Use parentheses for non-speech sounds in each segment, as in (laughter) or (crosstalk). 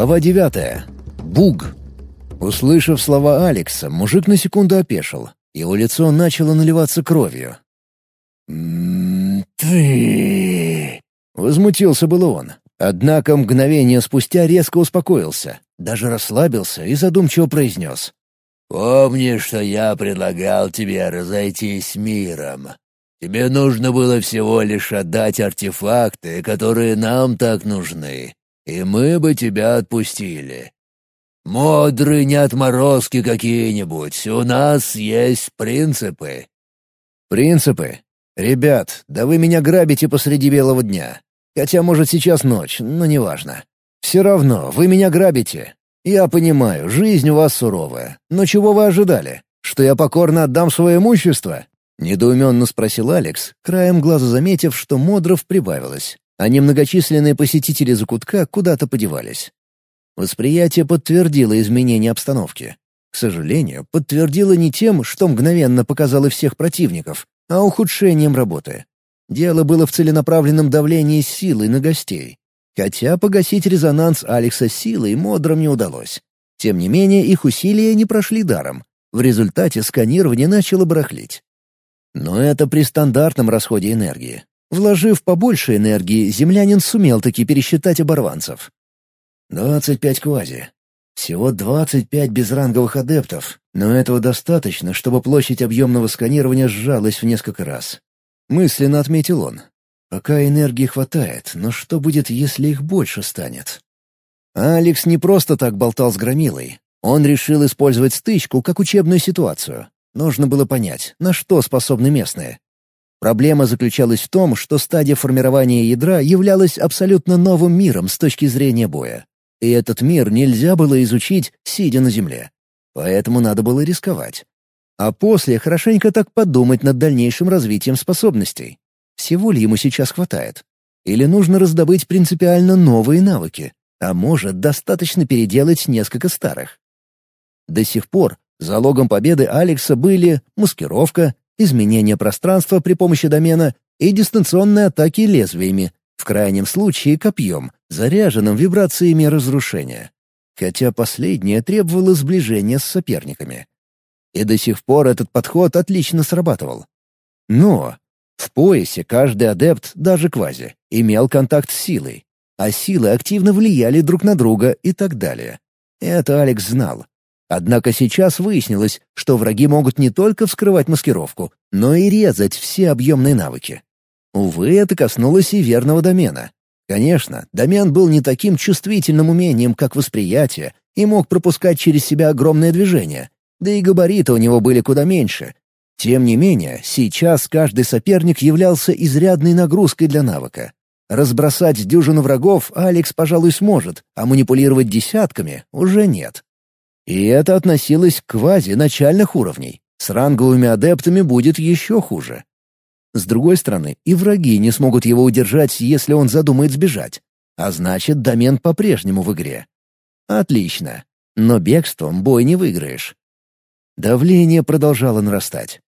Глава девятая. Буг. Услышав слова Алекса, мужик на секунду опешил. Его лицо начало наливаться кровью. «Ты...» — возмутился было он. Однако мгновение спустя резко успокоился, даже расслабился и задумчиво произнес. «Помни, что я предлагал тебе разойтись миром. Тебе нужно было всего лишь отдать артефакты, которые нам так нужны, и мы бы тебя отпустили. Модры не отморозки какие-нибудь, у нас есть принципы». «Принципы? Ребят, да вы меня грабите посреди белого дня. Хотя, может, сейчас ночь, но неважно. Все равно, вы меня грабите. Я понимаю, жизнь у вас суровая. Но чего вы ожидали? Что я покорно отдам свое имущество?» Недоуменно спросил Алекс, краем глаза заметив, что Модров прибавилось, а немногочисленные посетители закутка куда-то подевались. Восприятие подтвердило изменение обстановки. К сожалению, подтвердило не тем, что мгновенно показало всех противников, а ухудшением работы. Дело было в целенаправленном давлении силой на гостей. Хотя погасить резонанс Алекса силой Модрам не удалось. Тем не менее, их усилия не прошли даром. В результате сканирование начало барахлить. Но это при стандартном расходе энергии. Вложив побольше энергии, землянин сумел таки пересчитать оборванцев. «Двадцать пять квази. Всего двадцать пять безранговых адептов, но этого достаточно, чтобы площадь объемного сканирования сжалась в несколько раз. Мысленно отметил он. Пока энергии хватает, но что будет, если их больше станет? Алекс не просто так болтал с Громилой. Он решил использовать стычку как учебную ситуацию. Нужно было понять, на что способны местные. Проблема заключалась в том, что стадия формирования ядра являлась абсолютно новым миром с точки зрения боя. И этот мир нельзя было изучить, сидя на земле. Поэтому надо было рисковать. А после хорошенько так подумать над дальнейшим развитием способностей. Всего ли ему сейчас хватает? Или нужно раздобыть принципиально новые навыки? А может, достаточно переделать несколько старых? До сих пор залогом победы Алекса были маскировка, изменение пространства при помощи домена и дистанционные атаки лезвиями, в крайнем случае копьем, заряженным вибрациями разрушения. Хотя последнее требовало сближения с соперниками. И до сих пор этот подход отлично срабатывал. Но в поясе каждый адепт, даже квази, имел контакт с силой, а силы активно влияли друг на друга и так далее. Это Алекс знал, Однако сейчас выяснилось, что враги могут не только вскрывать маскировку, но и резать все объемные навыки. Увы, это коснулось и верного домена. Конечно, домен был не таким чувствительным умением, как восприятие, и мог пропускать через себя огромное движение, да и габариты у него были куда меньше. Тем не менее, сейчас каждый соперник являлся изрядной нагрузкой для навыка. Разбросать дюжину врагов Алекс, пожалуй, сможет, а манипулировать десятками уже нет. И это относилось к квази начальных уровней. С ранговыми адептами будет еще хуже. С другой стороны, и враги не смогут его удержать, если он задумает сбежать. А значит, домен по-прежнему в игре. Отлично. Но бегством бой не выиграешь. Давление продолжало нарастать.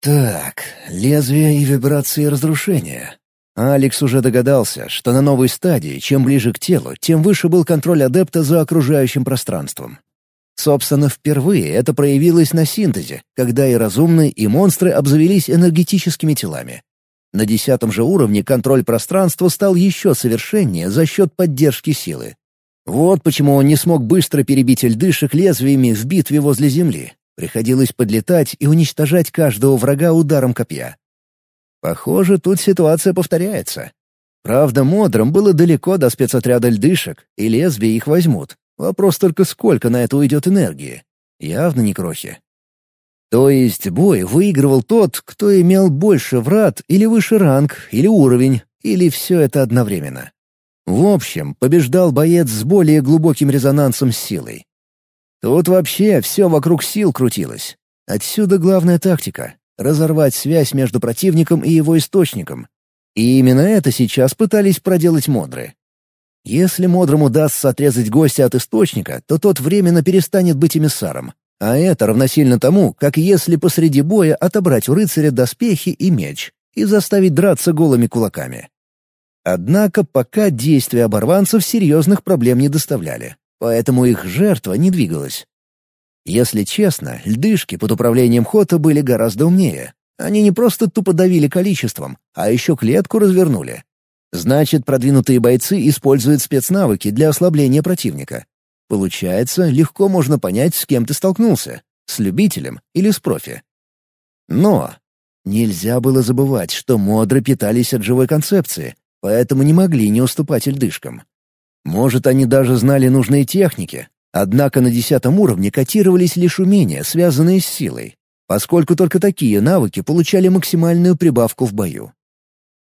Так, лезвие и вибрации разрушения. Алекс уже догадался, что на новой стадии, чем ближе к телу, тем выше был контроль адепта за окружающим пространством. Собственно, впервые это проявилось на синтезе, когда и разумные, и монстры обзавелись энергетическими телами. На десятом же уровне контроль пространства стал еще совершеннее за счет поддержки силы. Вот почему он не смог быстро перебить льдышек лезвиями в битве возле Земли. Приходилось подлетать и уничтожать каждого врага ударом копья. Похоже, тут ситуация повторяется. Правда, модрам было далеко до спецотряда льдышек, и лезвия их возьмут, Вопрос только сколько на это уйдет энергии. Явно не крохи. То есть бой выигрывал тот, кто имел больше врат или выше ранг, или уровень, или все это одновременно. В общем, побеждал боец с более глубоким резонансом силой. Тут вообще все вокруг сил крутилось. Отсюда главная тактика — разорвать связь между противником и его источником. И именно это сейчас пытались проделать модры. Если Модрому удастся отрезать гостя от источника, то тот временно перестанет быть эмиссаром. А это равносильно тому, как если посреди боя отобрать у рыцаря доспехи и меч и заставить драться голыми кулаками. Однако пока действия оборванцев серьезных проблем не доставляли, поэтому их жертва не двигалась. Если честно, льдышки под управлением Хота были гораздо умнее. Они не просто тупо давили количеством, а еще клетку развернули. Значит, продвинутые бойцы используют спецнавыки для ослабления противника. Получается, легко можно понять, с кем ты столкнулся — с любителем или с профи. Но нельзя было забывать, что модры питались от живой концепции, поэтому не могли не уступать льдышкам. Может, они даже знали нужные техники, однако на десятом уровне котировались лишь умения, связанные с силой, поскольку только такие навыки получали максимальную прибавку в бою.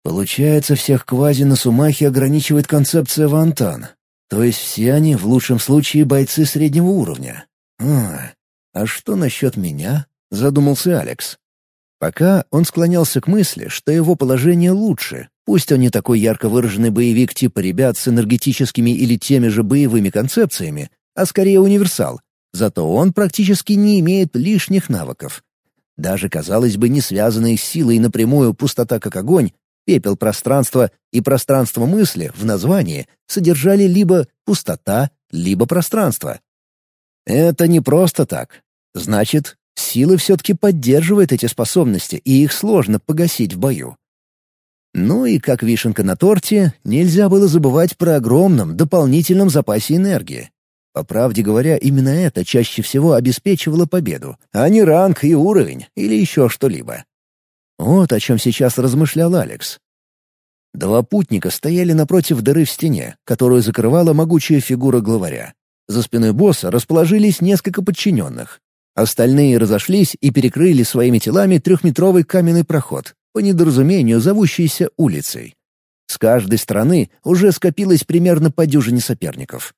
Получается, всех квази на Сумахе ограничивает концепция Вантан. То есть все они, в лучшем случае, бойцы среднего уровня. А, а что насчет меня? Задумался Алекс. Пока он склонялся к мысли, что его положение лучше, пусть он не такой ярко выраженный боевик типа ребят с энергетическими или теми же боевыми концепциями, а скорее универсал, зато он практически не имеет лишних навыков. Даже, казалось бы, не связанные с силой напрямую пустота как огонь пепел пространства и пространство мысли в названии содержали либо пустота, либо пространство. Это не просто так. Значит, силы все-таки поддерживают эти способности, и их сложно погасить в бою. Ну и как вишенка на торте, нельзя было забывать про огромном дополнительном запасе энергии. По правде говоря, именно это чаще всего обеспечивало победу, а не ранг и уровень или еще что-либо. Вот о чем сейчас размышлял Алекс. Два путника стояли напротив дыры в стене, которую закрывала могучая фигура главаря. За спиной босса расположились несколько подчиненных. Остальные разошлись и перекрыли своими телами трехметровый каменный проход, по недоразумению зовущийся улицей. С каждой стороны уже скопилось примерно по дюжине соперников.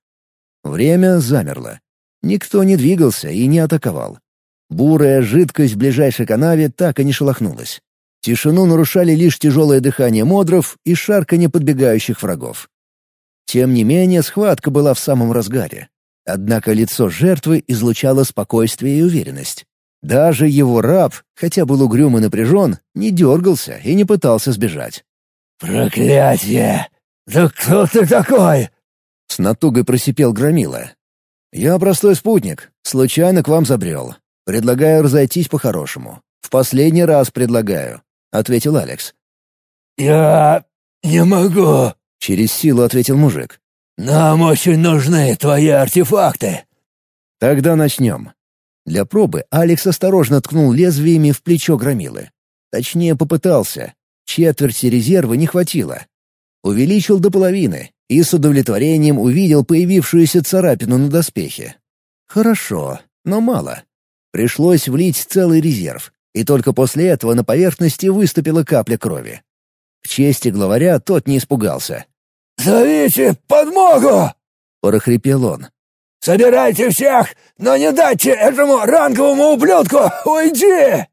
Время замерло. Никто не двигался и не атаковал. Бурая жидкость в ближайшей канаве так и не шелохнулась. Тишину нарушали лишь тяжелое дыхание модров и шарканье подбегающих врагов. Тем не менее, схватка была в самом разгаре. Однако лицо жертвы излучало спокойствие и уверенность. Даже его раб, хотя был угрюм и напряжен, не дергался и не пытался сбежать. «Проклятие! Да кто ты такой?» С натугой просипел Громила. «Я простой спутник. Случайно к вам забрел. Предлагаю разойтись по-хорошему. В последний раз предлагаю. — ответил Алекс. «Я не могу», — через силу ответил мужик. «Нам очень нужны твои артефакты». «Тогда начнем». Для пробы Алекс осторожно ткнул лезвиями в плечо громилы. Точнее, попытался. Четверти резерва не хватило. Увеличил до половины и с удовлетворением увидел появившуюся царапину на доспехе. Хорошо, но мало. Пришлось влить целый резерв, и только после этого на поверхности выступила капля крови. К чести главаря тот не испугался. «Зовите подмогу!» — прохрипел он. «Собирайте всех, но не дайте этому ранговому ублюдку уйти!»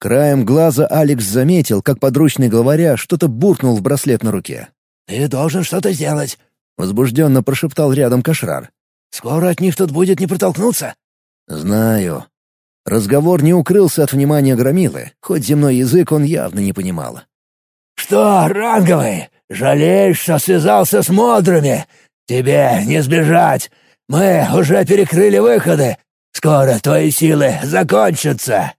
Краем глаза Алекс заметил, как подручный главаря что-то буркнул в браслет на руке. «Ты должен что-то сделать», — возбужденно прошептал рядом Кашрар. «Скоро от них тут будет не протолкнуться». «Знаю», Разговор не укрылся от внимания Громилы, хоть земной язык он явно не понимал. «Что, ранговый, жалеешь, что связался с модрами? Тебе не сбежать. Мы уже перекрыли выходы. Скоро твои силы закончатся».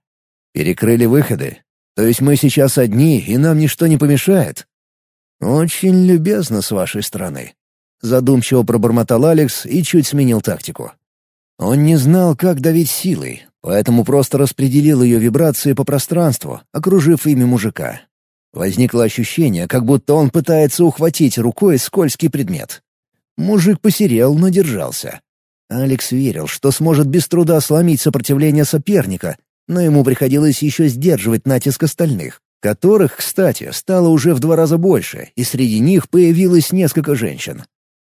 «Перекрыли выходы? То есть мы сейчас одни, и нам ничто не помешает?» «Очень любезно с вашей стороны», — задумчиво пробормотал Алекс и чуть сменил тактику. Он не знал, как давить силой, поэтому просто распределил ее вибрации по пространству, окружив ими мужика. Возникло ощущение, как будто он пытается ухватить рукой скользкий предмет. Мужик посерел, но держался. Алекс верил, что сможет без труда сломить сопротивление соперника, но ему приходилось еще сдерживать натиск остальных, которых, кстати, стало уже в два раза больше, и среди них появилось несколько женщин.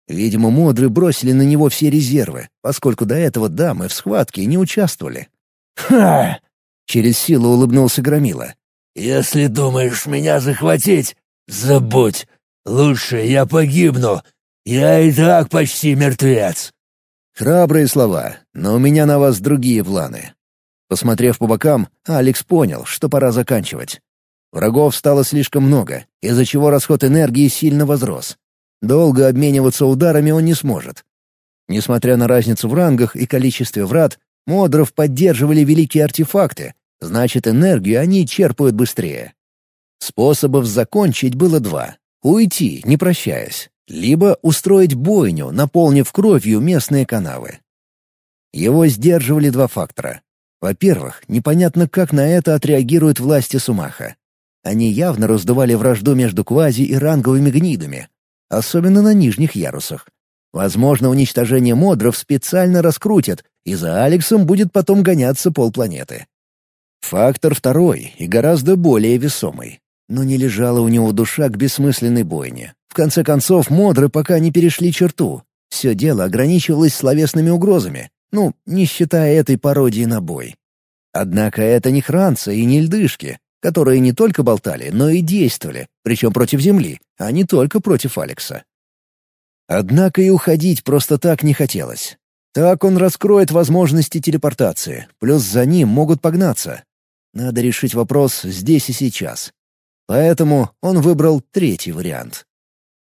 Видимо, модры бросили на него все резервы, поскольку до этого дамы в схватке не участвовали. «Ха!» — через силу улыбнулся Громила. «Если думаешь меня захватить, забудь. Лучше я погибну. Я и так почти мертвец». Храбрые слова, но у меня на вас другие планы. Посмотрев по бокам, Алекс понял, что пора заканчивать. Врагов стало слишком много, из-за чего расход энергии сильно возрос. Долго обмениваться ударами он не сможет. Несмотря на разницу в рангах и количестве врат, Модров поддерживали великие артефакты, значит, энергию они черпают быстрее. Способов закончить было два — уйти, не прощаясь, либо устроить бойню, наполнив кровью местные канавы. Его сдерживали два фактора. Во-первых, непонятно, как на это отреагируют власти Сумаха. Они явно раздували вражду между квази и ранговыми гнидами, особенно на нижних ярусах. Возможно, уничтожение модров специально раскрутят, и за Алексом будет потом гоняться полпланеты. Фактор второй и гораздо более весомый. Но не лежала у него душа к бессмысленной бойне. В конце концов, модры пока не перешли черту. Все дело ограничивалось словесными угрозами, ну, не считая этой пародии на бой. Однако это не хранцы и не льдышки, которые не только болтали, но и действовали, причем против Земли, а не только против Алекса. Однако и уходить просто так не хотелось. Так он раскроет возможности телепортации, плюс за ним могут погнаться. Надо решить вопрос здесь и сейчас. Поэтому он выбрал третий вариант.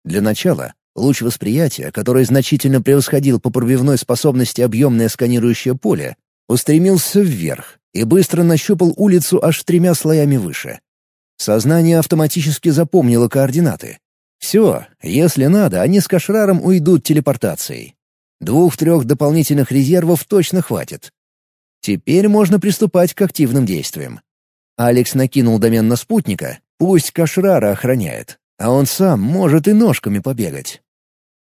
Для начала луч восприятия, который значительно превосходил по пробивной способности объемное сканирующее поле, устремился вверх и быстро нащупал улицу аж тремя слоями выше. Сознание автоматически запомнило координаты. Все, если надо, они с Кашраром уйдут телепортацией. Двух-трех дополнительных резервов точно хватит. Теперь можно приступать к активным действиям. Алекс накинул домен на спутника, Пусть Кашрара охраняет, а он сам может и ножками побегать.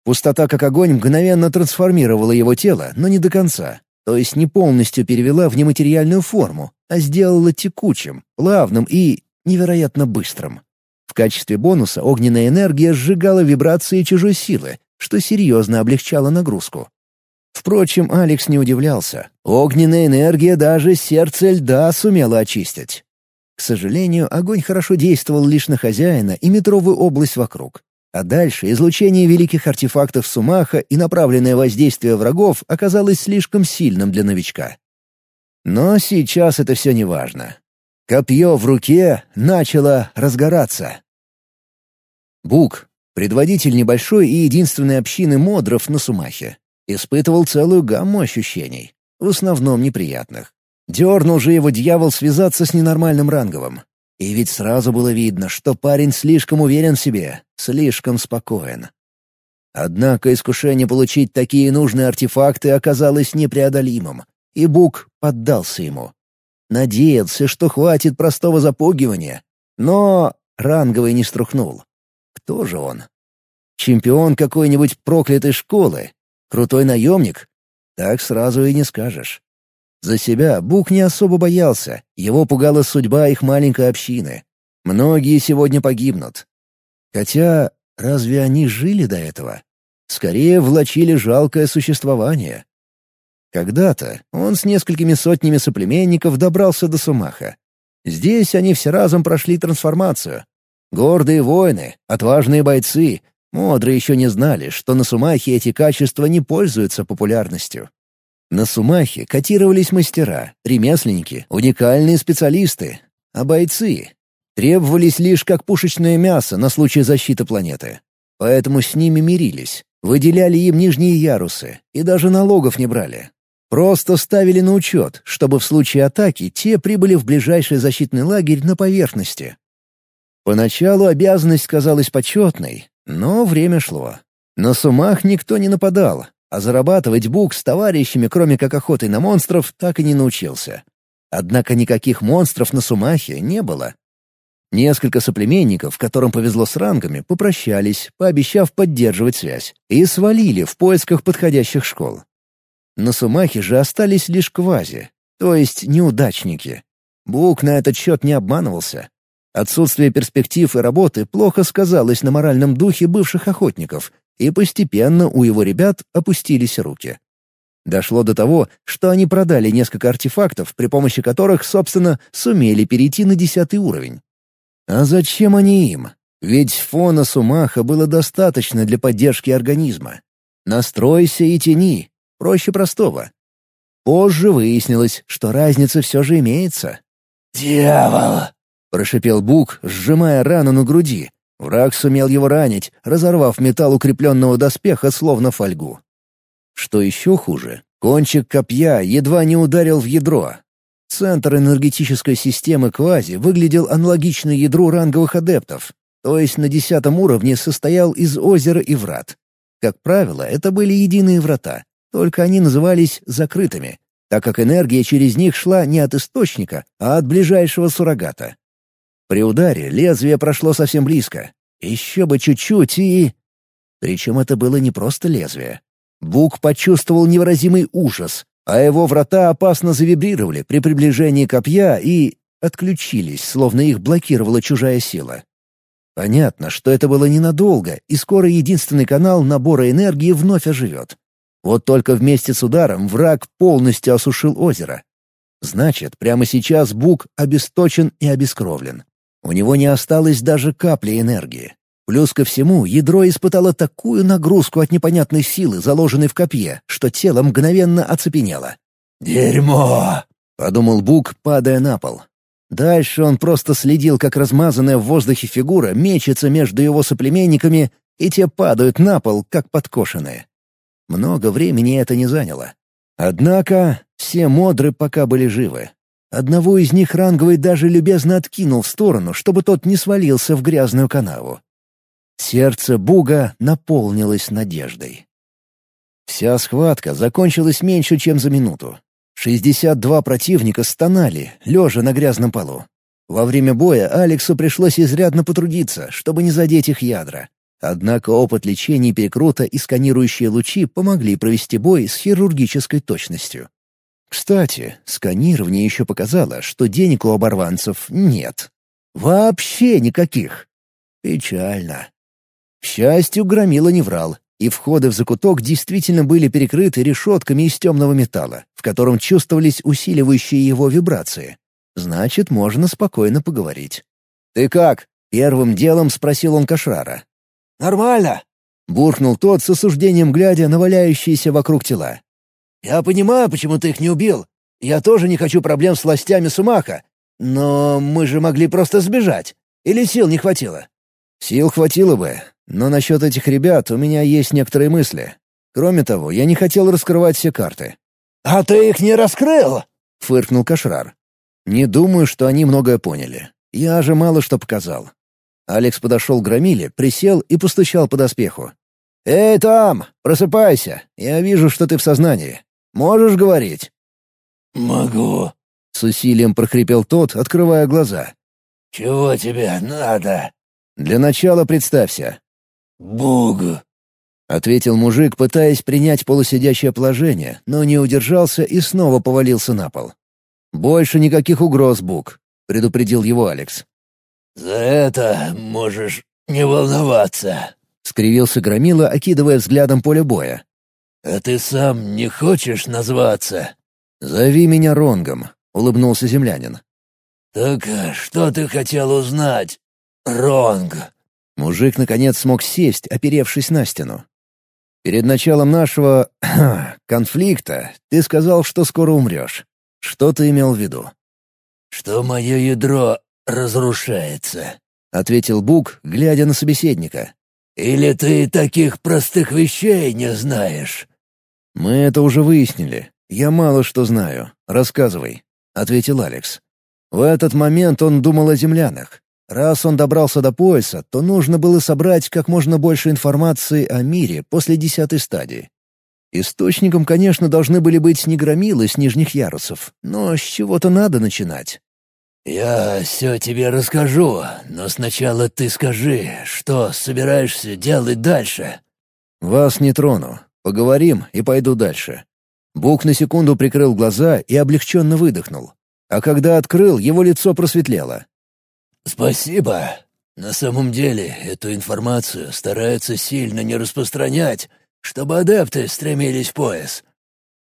Пустота как огонь мгновенно трансформировала его тело, но не до конца, то есть не полностью перевела в нематериальную форму, а сделала текучим, плавным и невероятно быстрым. В качестве бонуса огненная энергия сжигала вибрации чужой силы, что серьезно облегчало нагрузку. Впрочем, Алекс не удивлялся. Огненная энергия даже сердце льда сумела очистить. К сожалению, огонь хорошо действовал лишь на хозяина и метровую область вокруг. А дальше излучение великих артефактов Сумаха и направленное воздействие врагов оказалось слишком сильным для новичка. Но сейчас это все не важно. Копье в руке начало разгораться. Бук, предводитель небольшой и единственной общины модров на Сумахе, испытывал целую гамму ощущений, в основном неприятных. Дернул же его дьявол связаться с ненормальным ранговым. И ведь сразу было видно, что парень слишком уверен в себе, слишком спокоен. Однако искушение получить такие нужные артефакты оказалось непреодолимым, и Бук поддался ему. Надеялся, что хватит простого запугивания, но ранговый не струхнул. Кто же он? Чемпион какой-нибудь проклятой школы? Крутой наемник? Так сразу и не скажешь. За себя Бук не особо боялся, его пугала судьба их маленькой общины. Многие сегодня погибнут. Хотя, разве они жили до этого? Скорее влачили жалкое существование. Когда-то он с несколькими сотнями соплеменников добрался до Сумаха. Здесь они все разом прошли трансформацию. Гордые воины, отважные бойцы, Модры еще не знали, что на Сумахе эти качества не пользуются популярностью. На Сумахе котировались мастера, ремесленники, уникальные специалисты, а бойцы требовались лишь как пушечное мясо на случай защиты планеты. Поэтому с ними мирились, выделяли им нижние ярусы и даже налогов не брали. Просто ставили на учет, чтобы в случае атаки те прибыли в ближайший защитный лагерь на поверхности. Поначалу обязанность казалась почетной, но время шло. На Сумах никто не нападал, а зарабатывать Бук с товарищами, кроме как охотой на монстров, так и не научился. Однако никаких монстров на Сумахе не было. Несколько соплеменников, которым повезло с рангами, попрощались, пообещав поддерживать связь, и свалили в поисках подходящих школ. На Сумахе же остались лишь квази, то есть неудачники. Бук на этот счет не обманывался. Отсутствие перспектив и работы плохо сказалось на моральном духе бывших охотников, и постепенно у его ребят опустились руки. Дошло до того, что они продали несколько артефактов, при помощи которых, собственно, сумели перейти на десятый уровень. А зачем они им? Ведь фона Сумаха было достаточно для поддержки организма. Настройся и тяни. Проще простого. Позже выяснилось, что разница все же имеется. «Дьявол!» — прошипел Бук, сжимая рану на груди. Враг сумел его ранить, разорвав металл укрепленного доспеха словно фольгу. Что еще хуже, кончик копья едва не ударил в ядро. Центр энергетической системы Квази выглядел аналогично ядру ранговых адептов, то есть на десятом уровне состоял из озера и врат. Как правило, это были единые врата, только они назывались закрытыми, так как энергия через них шла не от источника, а от ближайшего суррогата. При ударе лезвие прошло совсем близко. Еще бы чуть-чуть и... Причем это было не просто лезвие. Бук почувствовал невыразимый ужас, а его врата опасно завибрировали при приближении копья и... отключились, словно их блокировала чужая сила. Понятно, что это было ненадолго, и скоро единственный канал набора энергии вновь оживет. Вот только вместе с ударом враг полностью осушил озеро. Значит, прямо сейчас Бук обесточен и обескровлен. У него не осталось даже капли энергии. Плюс ко всему, ядро испытало такую нагрузку от непонятной силы, заложенной в копье, что тело мгновенно оцепенело. «Дерьмо!» — подумал Бук, падая на пол. Дальше он просто следил, как размазанная в воздухе фигура мечется между его соплеменниками, и те падают на пол, как подкошенные. Много времени это не заняло. Однако все модры пока были живы. Одного из них ранговый даже любезно откинул в сторону, чтобы тот не свалился в грязную канаву. Сердце Буга наполнилось надеждой. Вся схватка закончилась меньше, чем за минуту. Шестьдесят два противника стонали, лежа на грязном полу. Во время боя Алексу пришлось изрядно потрудиться, чтобы не задеть их ядра. Однако опыт лечения перекрута и сканирующие лучи помогли провести бой с хирургической точностью. Кстати, сканирование еще показало, что денег у оборванцев нет. Вообще никаких. Печально. К счастью, громила не врал, и входы в закуток действительно были перекрыты решетками из темного металла, в котором чувствовались усиливающие его вибрации. Значит, можно спокойно поговорить. «Ты как?» — первым делом спросил он Кашрара. «Нормально», — буркнул тот с осуждением, глядя на валяющиеся вокруг тела. «Я понимаю, почему ты их не убил. Я тоже не хочу проблем с властями Сумаха. Но мы же могли просто сбежать. Или сил не хватило?» «Сил хватило бы, но насчет этих ребят у меня есть некоторые мысли. Кроме того, я не хотел раскрывать все карты». «А ты их не раскрыл?» — фыркнул Кашрар. «Не думаю, что они многое поняли. Я же мало что показал». Алекс подошел к Громиле, присел и постучал по доспеху. «Эй, там! Просыпайся! Я вижу, что ты в сознании. Можешь говорить?» «Могу», — с усилием прохрипел тот, открывая глаза. «Чего тебе надо?» «Для начала представься». «Буг», — ответил мужик, пытаясь принять полусидящее положение, но не удержался и снова повалился на пол. «Больше никаких угроз, Буг», — предупредил его Алекс. «За это можешь не волноваться», — скривился Громила, окидывая взглядом поле боя. «А ты сам не хочешь назваться?» «Зови меня Ронгом», — улыбнулся землянин. «Так что ты хотел узнать, Ронг?» Мужик наконец смог сесть, оперевшись на стену. «Перед началом нашего... (clears throat) конфликта ты сказал, что скоро умрешь. Что ты имел в виду?» «Что мое ядро разрушается», — ответил Бук, глядя на собеседника. «Или ты таких простых вещей не знаешь?» «Мы это уже выяснили. Я мало что знаю. Рассказывай», — ответил Алекс. В этот момент он думал о землянах. Раз он добрался до пояса, то нужно было собрать как можно больше информации о мире после десятой стадии. Источником, конечно, должны были быть не громилы с нижних ярусов, но с чего-то надо начинать. «Я все тебе расскажу, но сначала ты скажи, что собираешься делать дальше?» «Вас не трону. Поговорим и пойду дальше». Бук на секунду прикрыл глаза и облегченно выдохнул. А когда открыл, его лицо просветлело. «Спасибо. На самом деле, эту информацию стараются сильно не распространять, чтобы адепты стремились в пояс.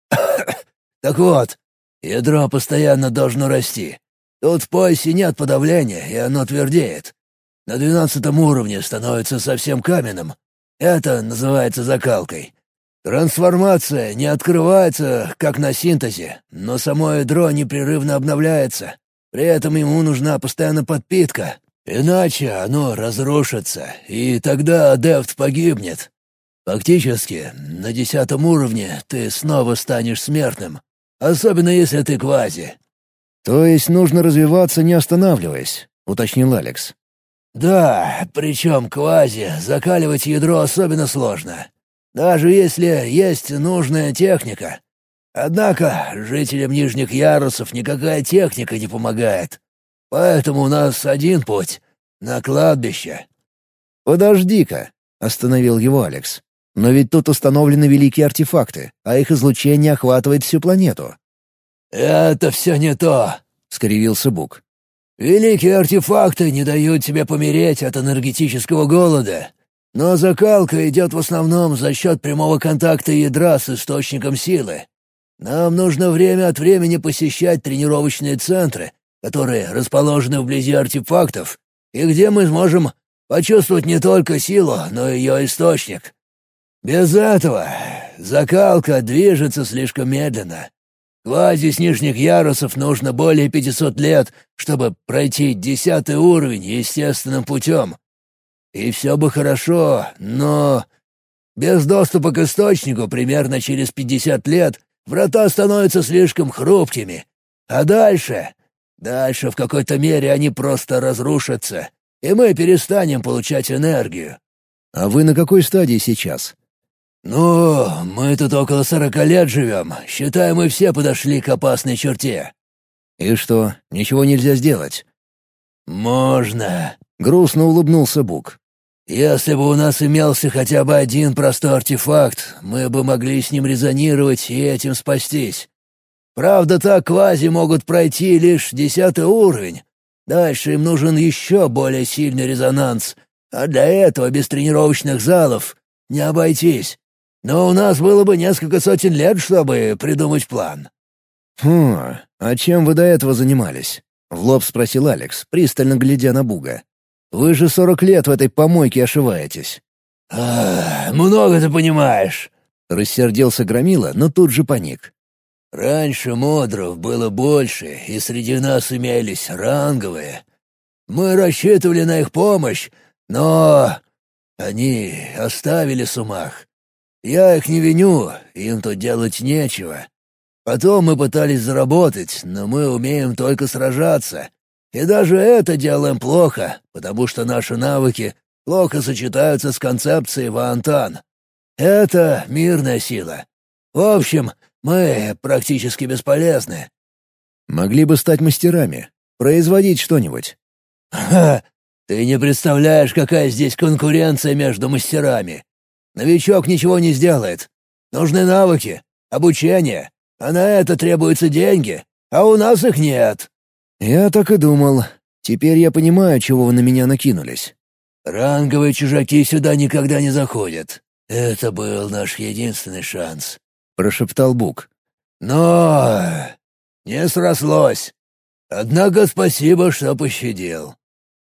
(coughs) так вот, ядро постоянно должно расти. Тут в поясе нет подавления, и оно твердеет. На двенадцатом уровне становится совсем каменным. Это называется закалкой. Трансформация не открывается, как на синтезе, но само ядро непрерывно обновляется. При этом ему нужна постоянно подпитка. Иначе оно разрушится, и тогда адепт погибнет. Фактически, на десятом уровне ты снова станешь смертным. Особенно если ты квази. «То есть нужно развиваться, не останавливаясь», — уточнил Алекс. «Да, причем квази закаливать ядро особенно сложно. Даже если есть нужная техника. Однако жителям нижних ярусов никакая техника не помогает. Поэтому у нас один путь — на кладбище». «Подожди-ка», — остановил его Алекс. «Но ведь тут установлены великие артефакты, а их излучение охватывает всю планету. «Это все не то», — скривился Бук. «Великие артефакты не дают тебе помереть от энергетического голода. Но закалка идет в основном за счет прямого контакта ядра с источником силы. Нам нужно время от времени посещать тренировочные центры, которые расположены вблизи артефактов, и где мы сможем почувствовать не только силу, но и ее источник. Без этого закалка движется слишком медленно. Квази с нижних ярусов нужно более 500 лет, чтобы пройти десятый уровень естественным путем. И все бы хорошо, но... Без доступа к источнику примерно через 50 лет врата становятся слишком хрупкими. А дальше... Дальше в какой-то мере они просто разрушатся, и мы перестанем получать энергию. А вы на какой стадии сейчас? «Ну, мы тут около сорока лет живем. Считаем, мы все подошли к опасной черте». «И что, ничего нельзя сделать?» «Можно», — грустно улыбнулся Бук. «Если бы у нас имелся хотя бы один простой артефакт, мы бы могли с ним резонировать и этим спастись. Правда, так квази могут пройти лишь десятый уровень. Дальше им нужен еще более сильный резонанс, а для этого без тренировочных залов не обойтись. Но у нас было бы несколько сотен лет, чтобы придумать план». «Хм, а чем вы до этого занимались?» — в лоб спросил Алекс, пристально глядя на Буга. «Вы же сорок лет в этой помойке ошиваетесь». «Ах, много ты понимаешь», — рассердился Громила, но тут же паник. «Раньше модров было больше, и среди нас имелись ранговые. Мы рассчитывали на их помощь, но они оставили сумах. Я их не виню, им тут делать нечего. Потом мы пытались заработать, но мы умеем только сражаться. И даже это делаем плохо, потому что наши навыки плохо сочетаются с концепцией Ваантан. Это мирная сила. В общем, мы практически бесполезны. Могли бы стать мастерами, производить что-нибудь. Ха! Ты не представляешь, какая здесь конкуренция между мастерами. Новичок ничего не сделает. Нужны навыки, обучение, а на это требуются деньги, а у нас их нет». «Я так и думал. Теперь я понимаю, чего вы на меня накинулись». «Ранговые чужаки сюда никогда не заходят. Это был наш единственный шанс», — прошептал Бук. «Но не срослось. Однако спасибо, что пощадил».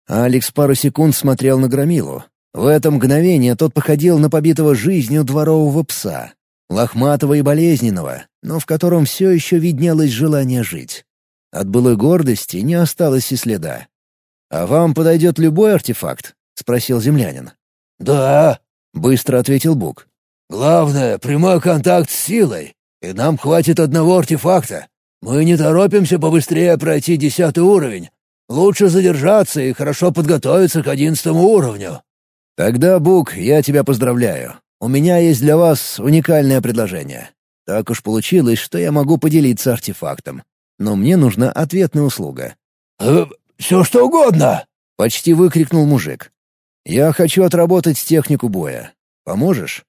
Алекс пару секунд смотрел на Громилу, в это мгновение тот походил на побитого жизнью дворового пса, лохматого и болезненного, но в котором все еще виднелось желание жить. От былой гордости не осталось и следа. «А вам подойдет любой артефакт?» — спросил землянин. «Да», — быстро ответил Бук. «Главное — прямой контакт с силой, и нам хватит одного артефакта. Мы не торопимся побыстрее пройти десятый уровень. Лучше задержаться и хорошо подготовиться к одиннадцатому уровню». «Тогда, Бук, я тебя поздравляю. У меня есть для вас уникальное предложение. Так уж получилось, что я могу поделиться артефактом. Но мне нужна ответная услуга». «Э, «Все что угодно!» — почти выкрикнул мужик. «Я хочу отработать технику боя. Поможешь?»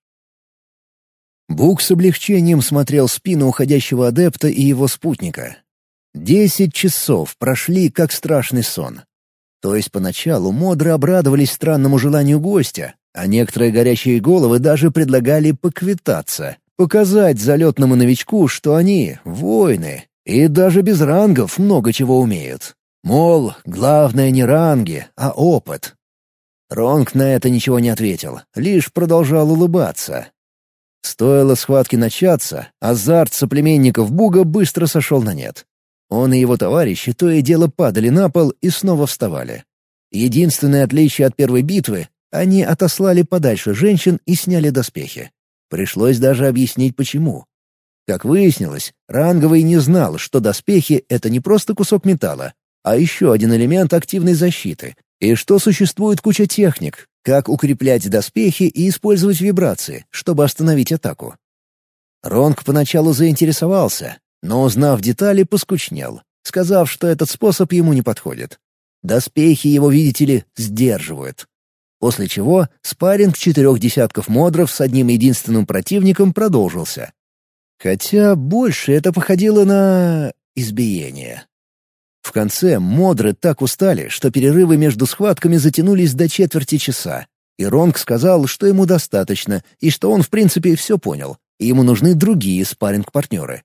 Бук с облегчением смотрел спину уходящего адепта и его спутника. Десять часов прошли, как страшный сон. То есть поначалу модры обрадовались странному желанию гостя, а некоторые горячие головы даже предлагали поквитаться, показать залетному новичку, что они — воины, и даже без рангов много чего умеют. Мол, главное не ранги, а опыт. Ронг на это ничего не ответил, лишь продолжал улыбаться. Стоило схватке начаться, азарт соплеменников Буга быстро сошел на нет. Он и его товарищи то и дело падали на пол и снова вставали. Единственное отличие от первой битвы — они отослали подальше женщин и сняли доспехи. Пришлось даже объяснить, почему. Как выяснилось, ранговый не знал, что доспехи — это не просто кусок металла, а еще один элемент активной защиты, и что существует куча техник, как укреплять доспехи и использовать вибрации, чтобы остановить атаку. Ронг поначалу заинтересовался, но, узнав детали, поскучнел, сказав, что этот способ ему не подходит. Доспехи его, видите ли, сдерживают. После чего спарринг четырех десятков модров с одним единственным противником продолжился. Хотя больше это походило на... избиение. В конце модры так устали, что перерывы между схватками затянулись до четверти часа. И Ронг сказал, что ему достаточно, и что он, в принципе, все понял, и ему нужны другие спарринг-партнеры.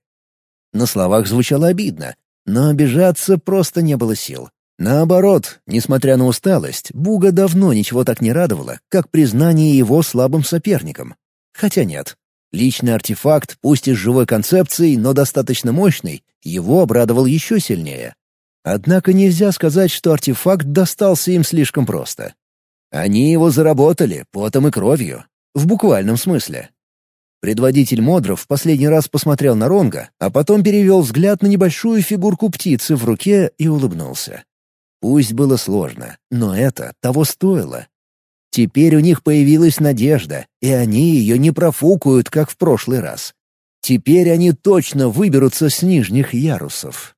На словах звучало обидно, но обижаться просто не было сил. Наоборот, несмотря на усталость, Буга давно ничего так не радовало, как признание его слабым соперником. Хотя нет. Личный артефакт, пусть и с живой концепцией, но достаточно мощный, его обрадовал еще сильнее. Однако нельзя сказать, что артефакт достался им слишком просто. Они его заработали потом и кровью. В буквальном смысле. Предводитель Модров в последний раз посмотрел на Ронга, а потом перевел взгляд на небольшую фигурку птицы в руке и улыбнулся. Пусть было сложно, но это того стоило. Теперь у них появилась надежда, и они ее не профукают, как в прошлый раз. Теперь они точно выберутся с нижних ярусов.